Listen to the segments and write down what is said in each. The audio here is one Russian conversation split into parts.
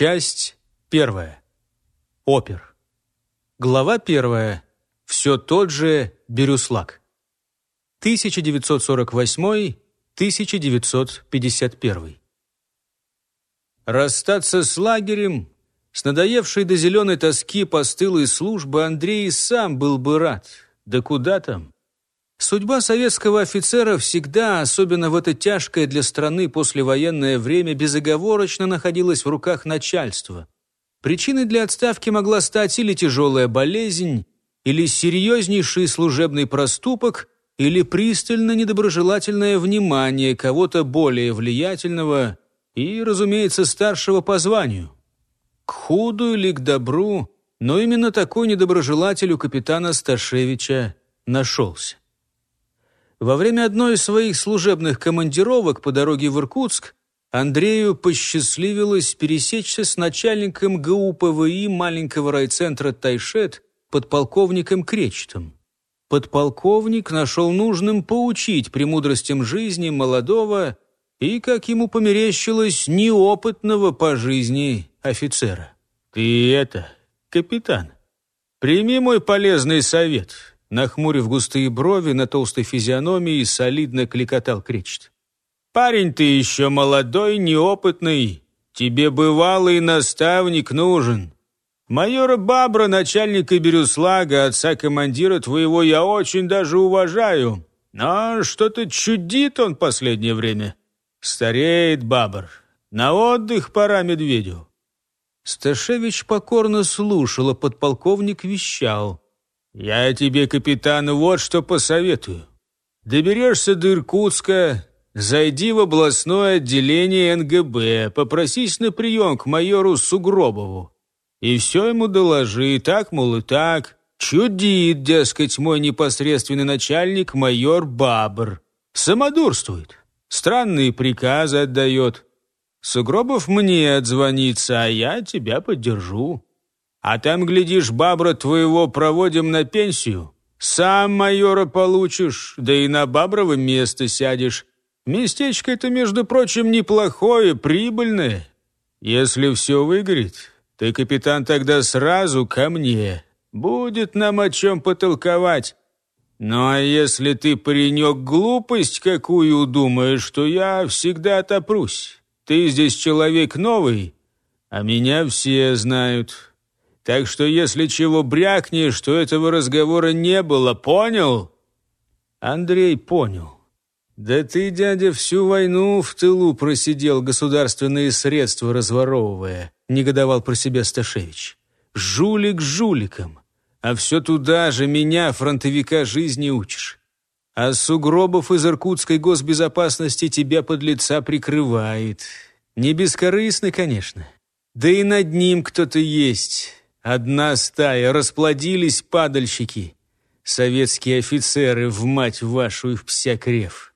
Часть первая. Опер. Глава первая. Все тот же Бирюслак. 1948-1951. Расстаться с лагерем, с надоевшей до зеленой тоски постылой службы Андрей сам был бы рад. Да куда там? Судьба советского офицера всегда, особенно в это тяжкое для страны послевоенное время, безоговорочно находилась в руках начальства. Причиной для отставки могла стать или тяжелая болезнь, или серьезнейший служебный проступок, или пристально недоброжелательное внимание кого-то более влиятельного и, разумеется, старшего по званию. К худу или к добру, но именно такой недоброжелатель у капитана Сташевича нашелся. Во время одной из своих служебных командировок по дороге в Иркутск Андрею посчастливилось пересечься с начальником ГУ ПВИ маленького райцентра Тайшет подполковником Кречетом. Подполковник нашел нужным поучить премудростям жизни молодого и, как ему померещилось, неопытного по жизни офицера. «Ты это, капитан, прими мой полезный совет», Нахмурив густые брови на толстой физиономии, солидно кликотал кричит. «Парень ты еще молодой, неопытный. Тебе бывалый наставник нужен. Майора Бабра, начальника Бирюслага, отца командира твоего, я очень даже уважаю. Но что-то чудит он последнее время. Стареет Бабр. На отдых пора медведю». Сташевич покорно слушал, а подполковник вещал – «Я тебе, капитан, вот что посоветую. Доберешься до Иркутска, зайди в областное отделение НГБ, попросись на прием к майору Сугробову. И все ему доложи, так, мол, и так. Чудит, дескать, мой непосредственный начальник, майор Бабр. Самодурствует, странные приказы отдает. Сугробов мне отзвонится, а я тебя поддержу. А там, глядишь, бабра твоего проводим на пенсию. Сам майора получишь, да и на баброво место сядешь. Местечко это, между прочим, неплохое, прибыльное. Если все выгорит, ты, капитан, тогда сразу ко мне. Будет нам о чем потолковать. Ну а если ты, паренек, глупость какую думаешь, то я всегда отопрусь. Ты здесь человек новый, а меня все знают. Так что если чего брякнешь, то этого разговора не было, понял?» Андрей понял. «Да ты, дядя, всю войну в тылу просидел, государственные средства разворовывая», негодовал про себя Сташевич. «Жулик жуликом, а все туда же меня, фронтовика, жизни учишь. А сугробов из иркутской госбезопасности тебя под лица прикрывает. Не бескорыстно, конечно. Да и над ним кто-то есть. Одна стая, расплодились падальщики. Советские офицеры, в мать вашу их всякрев.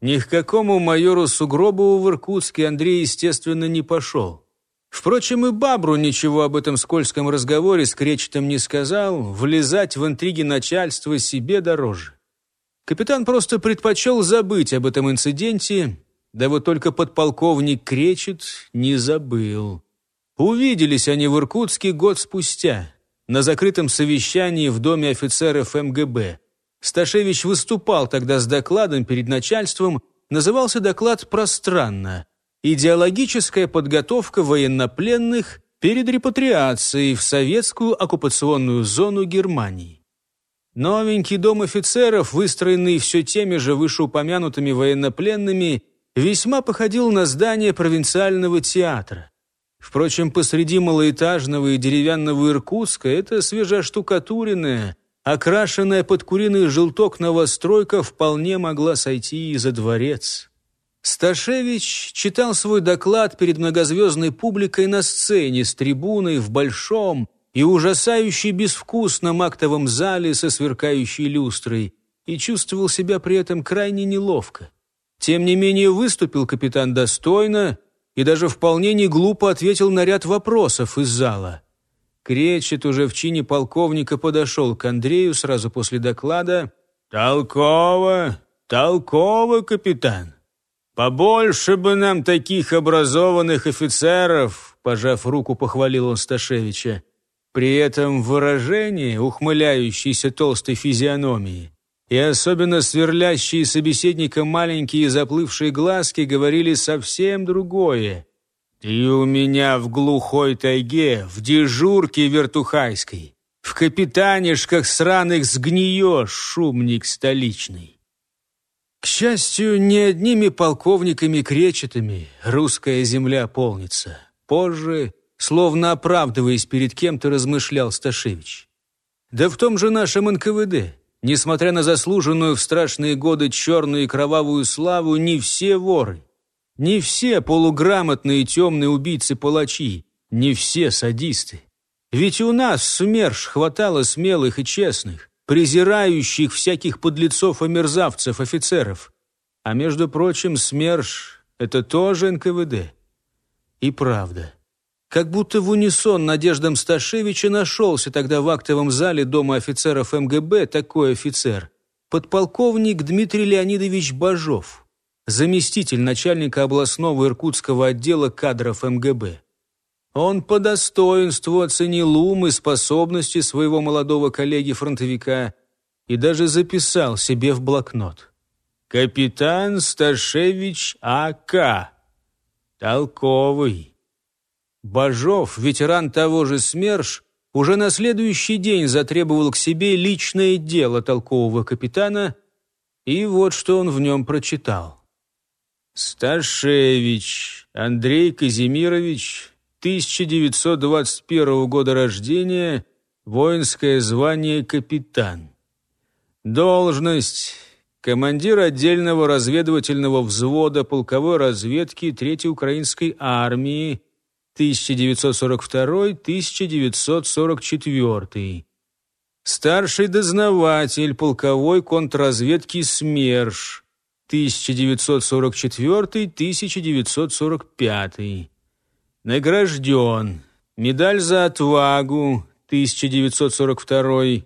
Ни к какому майору Сугробову в Иркутске Андрей, естественно, не пошел. Впрочем, и Бабру ничего об этом скользком разговоре с Кречетом не сказал, влезать в интриги начальства себе дороже. Капитан просто предпочел забыть об этом инциденте, да вот только подполковник Кречет не забыл. Увиделись они в Иркутске год спустя, на закрытом совещании в доме офицеров МГБ. Сташевич выступал тогда с докладом перед начальством, назывался доклад пространно «Идеологическая подготовка военнопленных перед репатриацией в советскую оккупационную зону Германии». Новенький дом офицеров, выстроенный все теми же вышеупомянутыми военнопленными, весьма походил на здание провинциального театра. Впрочем, посреди малоэтажного и деревянного Иркутска эта свежештукатуренная, окрашенная под куриный желток новостройка вполне могла сойти и за дворец. Сташевич читал свой доклад перед многозвездной публикой на сцене с трибуной в большом и ужасающе безвкусном актовом зале со сверкающей люстрой и чувствовал себя при этом крайне неловко. Тем не менее выступил капитан достойно – и даже вполне не глупо ответил на ряд вопросов из зала. Кречет уже в чине полковника подошел к Андрею сразу после доклада. «Толково, толково, капитан. Побольше бы нам таких образованных офицеров, пожав руку, похвалил он Сташевича. При этом выражение ухмыляющейся толстой физиономии и особенно сверлящие собеседника маленькие заплывшие глазки говорили совсем другое. «Ты у меня в глухой тайге, в дежурке вертухайской, в капитанишках сраных сгниешь, шумник столичный». К счастью, не одними полковниками-кречетами русская земля полнится. Позже, словно оправдываясь перед кем-то, размышлял Сташевич. Да в том же нашем НКВД, несмотря на заслуженную в страшные годы черную и кровавую славу, не все воры, не все полуграмотные темные убийцы-палачи, не все садисты. Ведь у нас, СМЕРШ, хватало смелых и честных, презирающих всяких подлецов и мерзавцев офицеров. А между прочим, СМЕРШ — это тоже НКВД. И правда. Как будто в унисон надеждам Сташевича нашелся тогда в актовом зале Дома офицеров МГБ такой офицер. Подполковник Дмитрий Леонидович Бажов, заместитель начальника областного иркутского отдела кадров МГБ. Он по достоинству оценил ум и способности своего молодого коллеги-фронтовика и даже записал себе в блокнот. «Капитан Сташевич А.К. Толковый». Бажов, ветеран того же СМЕРШ, уже на следующий день затребовал к себе личное дело толкового капитана, и вот что он в нем прочитал. «Сташевич Андрей Казимирович, 1921 года рождения, воинское звание капитан. Должность командир отдельного разведывательного взвода полковой разведки Третьей Украинской армии 1942-1944. Старший дознаватель полковой контрразведки СМЕРШ 1944-1945. Награжден. Медаль за отвагу 1942.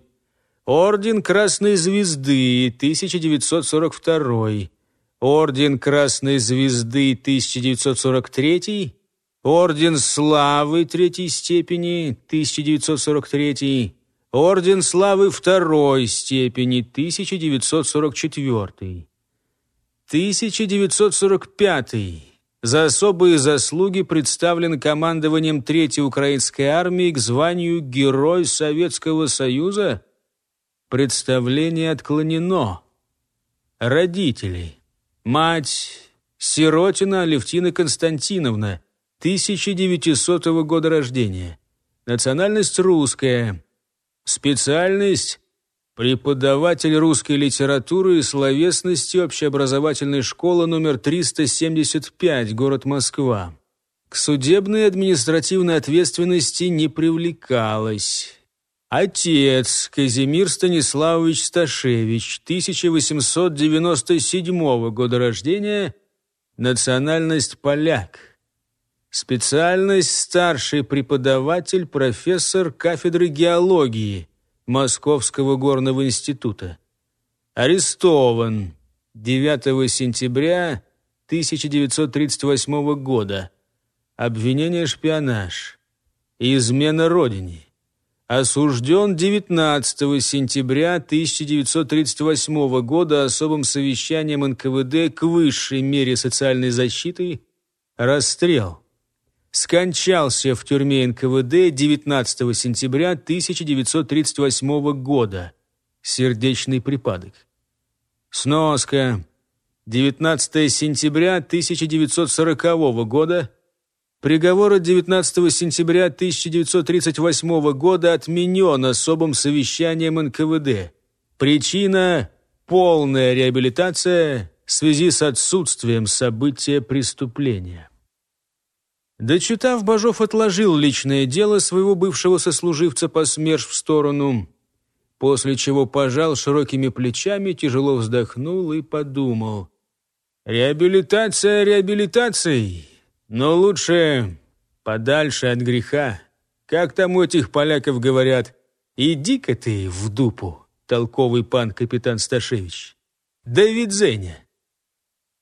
Орден Красной Звезды 1942. Орден Красной Звезды 1943. Орден Славы третьей степени 1943. Орден Славы второй степени 1944. 1945. За особые заслуги представлен командованием Третьей Украинской армии к званию Герой Советского Союза? Представление отклонено. Родители. Мать Сиротина Алевтина Константиновна, 1900 года рождения. Национальность русская. Специальность Преподаватель русской литературы и словесности общеобразовательной школы номер 375, город Москва. К судебной и административной ответственности не привлекалась. Отец Казимир Станиславович Сташевич, 1897 года рождения, национальность поляк. Специальность старший преподаватель, профессор кафедры геологии – Московского горного института. Арестован 9 сентября 1938 года. Обвинение шпионаж. Измена родине. Осужден 19 сентября 1938 года особым совещанием НКВД к высшей мере социальной защиты расстрел скончался в тюрьме НКВД 19 сентября 1938 года. Сердечный припадок. Сноска. 19 сентября 1940 года. Приговор от 19 сентября 1938 года отменен особым совещанием НКВД. Причина – полная реабилитация в связи с отсутствием события преступления. Дочитав, Бажов отложил личное дело своего бывшего сослуживца по СМЕРШ в сторону, после чего пожал широкими плечами, тяжело вздохнул и подумал. «Реабилитация реабилитацией, но лучше подальше от греха. Как там у этих поляков говорят, иди-ка ты в дупу, толковый пан капитан Сташевич. Да ведь Зеня».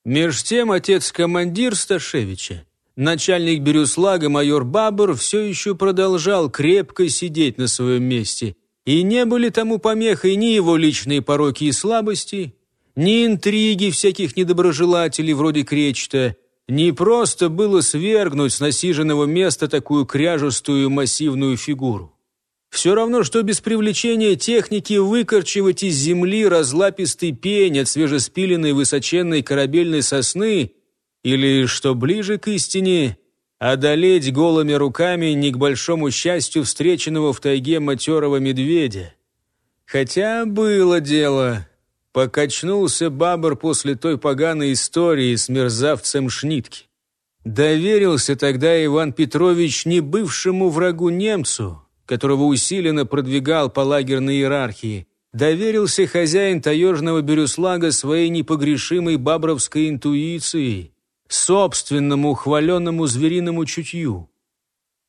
Меж тем отец-командир Сташевича начальник Бирюслага майор Бабр все еще продолжал крепко сидеть на своем месте, и не были тому помехой ни его личные пороки и слабости, ни интриги всяких недоброжелателей вроде Кречета, не просто было свергнуть с насиженного места такую кряжестую массивную фигуру. Все равно, что без привлечения техники выкорчевать из земли разлапистый пень от свежеспиленной высоченной корабельной сосны или, что ближе к истине, одолеть голыми руками не к большому счастью встреченного в тайге матерого медведя. Хотя было дело, покачнулся Бабр после той поганой истории с мерзавцем Шнитки. Доверился тогда Иван Петрович не бывшему врагу немцу, которого усиленно продвигал по лагерной иерархии, доверился хозяин таежного бирюслага своей непогрешимой бабровской интуиции, собственному хваленному звериному чутью.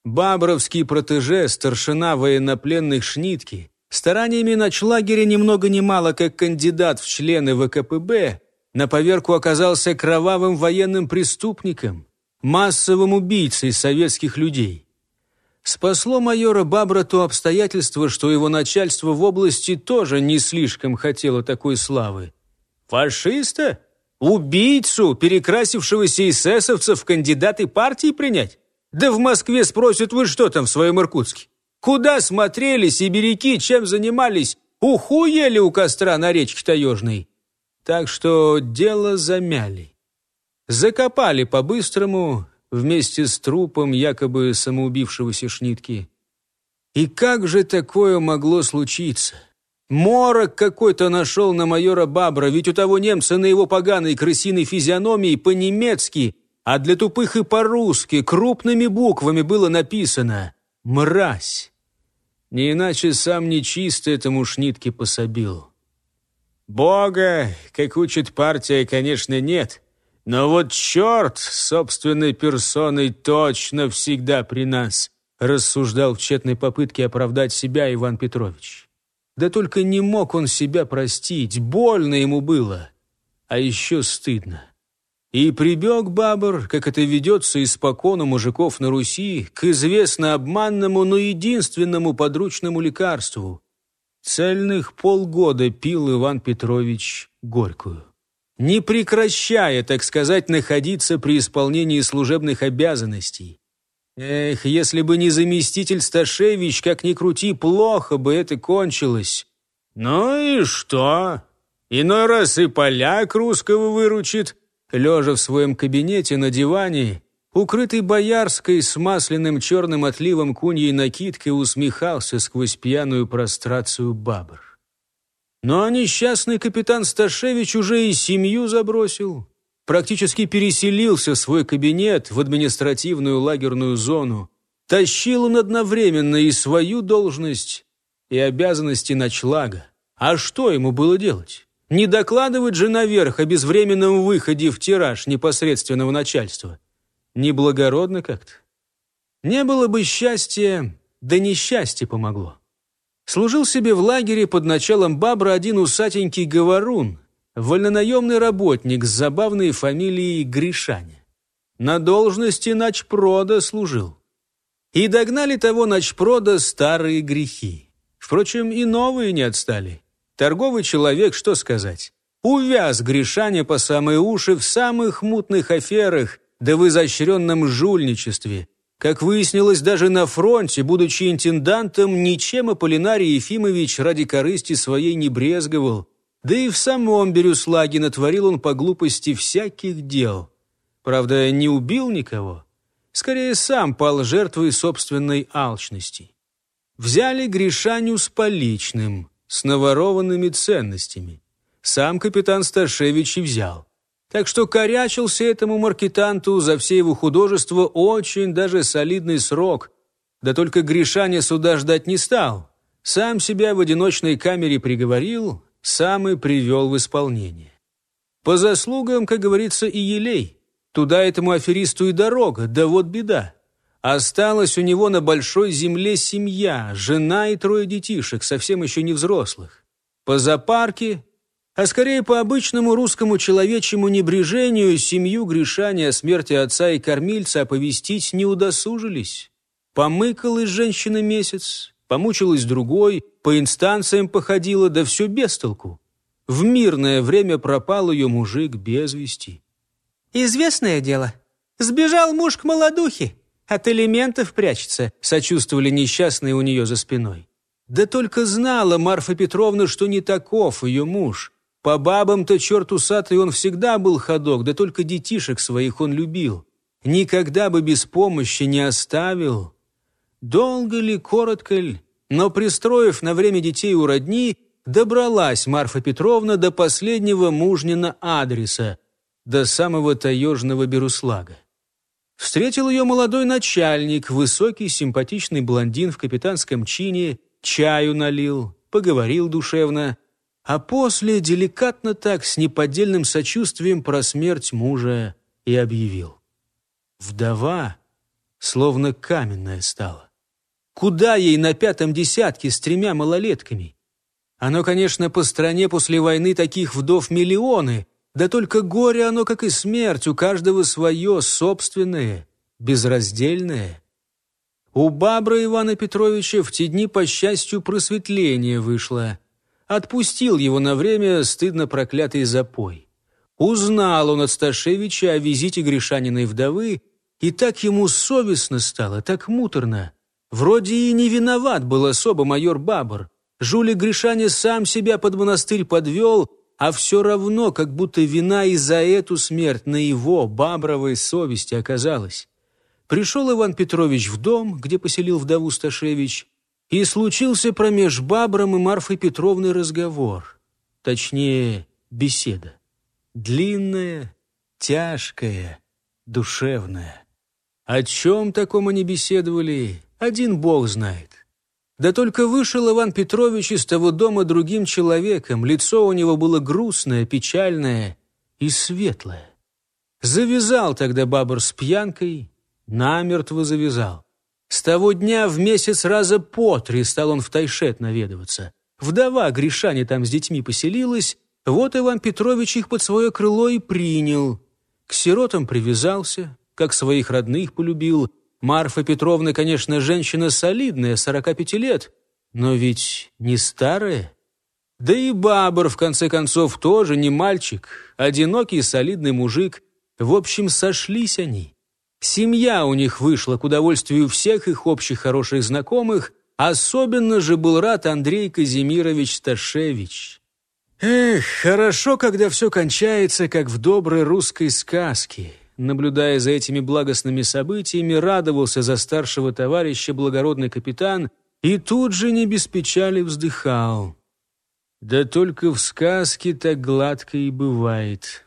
Бабровский протеже, старшина военнопленных Шнитки, стараниями ночлагеря ни много ни мало как кандидат в члены ВКПБ, на поверку оказался кровавым военным преступником, массовым убийцей советских людей. Спасло майора Бабра то обстоятельство, что его начальство в области тоже не слишком хотело такой славы. Фашиста? Убийцу, перекрасившегося эсэсовца в кандидаты партии принять? Да в Москве спросят, вы что там в своем Иркутске? Куда смотрели сибиряки, чем занимались? Уху ели у костра на речке Таежной. Так что дело замяли. Закопали по-быстрому, вместе с трупом якобы самоубившегося Шнитки. И как же такое могло случиться? Морок какой-то нашел на майора Бабра, ведь у того немца на его поганой крысиной физиономии по-немецки, а для тупых и по-русски крупными буквами было написано «Мразь». Не иначе сам нечисто этому Шнитке пособил. Бога, как учит партия, конечно, нет, но вот черт собственной персоной точно всегда при нас, рассуждал в тщетной попытке оправдать себя Иван Петрович. Да только не мог он себя простить, больно ему было, а еще стыдно. И прибег Бабр, как это ведется испокон у мужиков на Руси, к известно обманному, но единственному подручному лекарству. Цельных полгода пил Иван Петрович горькую не прекращая, так сказать, находиться при исполнении служебных обязанностей. Эх, если бы не заместитель Сташевич, как ни крути, плохо бы это кончилось. Ну и что? Иной раз и поляк русского выручит. Лежа в своем кабинете на диване, укрытый боярской с масляным черным отливом куньей накидкой усмехался сквозь пьяную прострацию бабр. Но несчастный капитан Сташевич уже и семью забросил. Практически переселился в свой кабинет в административную лагерную зону. Тащил он одновременно и свою должность, и обязанности ночлага. А что ему было делать? Не докладывать же наверх о безвременном выходе в тираж непосредственного начальства. Неблагородно как-то. Не было бы счастья, да несчастье помогло. Служил себе в лагере под началом Бабра один усатенький говорун, вольнонаемный работник с забавной фамилией Гришаня. На должности начпрода служил. И догнали того начпрода старые грехи. Впрочем, и новые не отстали. Торговый человек, что сказать, увяз Гришаня по самые уши в самых мутных аферах да в изощренном жульничестве – как выяснилось, даже на фронте, будучи интендантом, ничем Аполлинарий Ефимович ради корысти своей не брезговал. Да и в самом Бирюслаге натворил он по глупости всяких дел. Правда, не убил никого. Скорее, сам пал жертвой собственной алчности. Взяли Гришаню с поличным, с наворованными ценностями. Сам капитан Старшевич и взял. Так что корячился этому маркетанту за все его художество очень даже солидный срок. Да только Гришаня суда ждать не стал. Сам себя в одиночной камере приговорил, сам и привел в исполнение. По заслугам, как говорится, и елей. Туда этому аферисту и дорога, да вот беда. Осталась у него на большой земле семья, жена и трое детишек, совсем еще не взрослых. По запарке а скорее по обычному русскому человечьему небрежению семью Гришани о смерти отца и кормильца оповестить не удосужились. Помыкалась женщина месяц, помучилась другой, по инстанциям походила, да все без толку. В мирное время пропал ее мужик без вести. «Известное дело. Сбежал муж к молодухе. От элементов прячется», — сочувствовали несчастные у нее за спиной. Да только знала Марфа Петровна, что не таков ее муж. По бабам-то черт усатый он всегда был ходок, да только детишек своих он любил. Никогда бы без помощи не оставил. Долго ли, коротко ли, но, пристроив на время детей у родни, добралась Марфа Петровна до последнего мужнина адреса, до самого таежного Беруслага. Встретил ее молодой начальник, высокий, симпатичный блондин в капитанском чине, чаю налил, поговорил душевно, а после деликатно так, с неподдельным сочувствием про смерть мужа и объявил. Вдова словно каменная стала. Куда ей на пятом десятке с тремя малолетками? Оно, конечно, по стране после войны таких вдов миллионы, да только горе оно, как и смерть, у каждого свое, собственное, безраздельное. У Бабра Ивана Петровича в те дни, по счастью, просветление вышло. Отпустил его на время стыдно проклятый запой. Узнал он от Сташевича о визите Гришаниной вдовы, и так ему совестно стало, так муторно. Вроде и не виноват был особо майор Бабр. Жулик Гришаня сам себя под монастырь подвел, а все равно, как будто вина и за эту смерть на его, Бабровой, совести оказалась. Пришел Иван Петрович в дом, где поселил вдову Сташевич, и случился промеж Бабром и Марфой Петровной разговор. Точнее, беседа. Длинная, тяжкая, душевная. О чем таком они беседовали, один бог знает. Да только вышел Иван Петрович из того дома другим человеком, лицо у него было грустное, печальное и светлое. Завязал тогда Бабр с пьянкой, намертво завязал. С того дня в месяц раза по три стал он в Тайшет наведываться. Вдова Гришани там с детьми поселилась, вот Иван Петрович их под свое крыло и принял. К сиротам привязался, как своих родных полюбил. Марфа Петровна, конечно, женщина солидная, 45 лет, но ведь не старая. Да и Бабр, в конце концов, тоже не мальчик, одинокий солидный мужик. В общем, сошлись они. Семья у них вышла к удовольствию всех их общих хороших знакомых, особенно же был рад Андрей Казимирович Сташевич. Эх, хорошо, когда все кончается, как в доброй русской сказке. Наблюдая за этими благостными событиями, радовался за старшего товарища благородный капитан и тут же не без печали вздыхал. Да только в сказке так гладко и бывает.